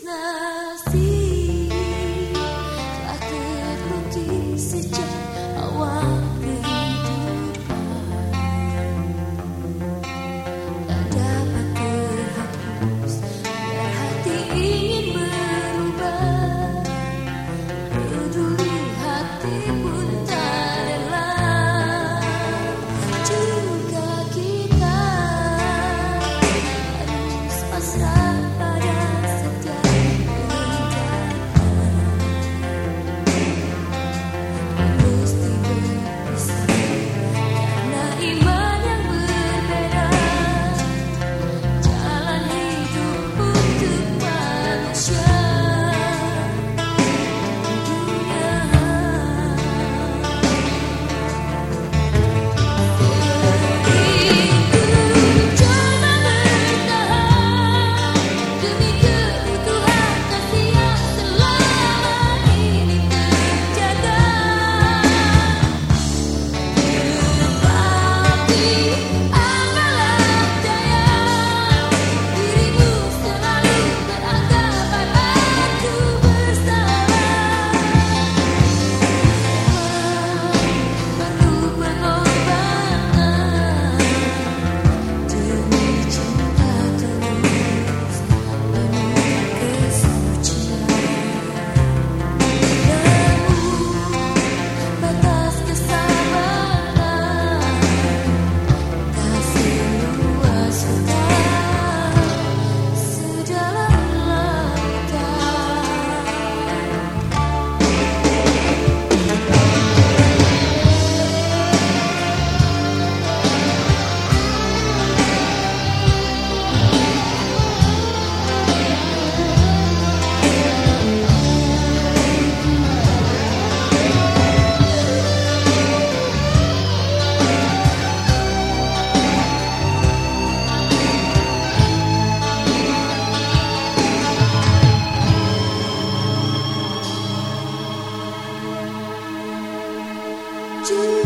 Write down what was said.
Krishna you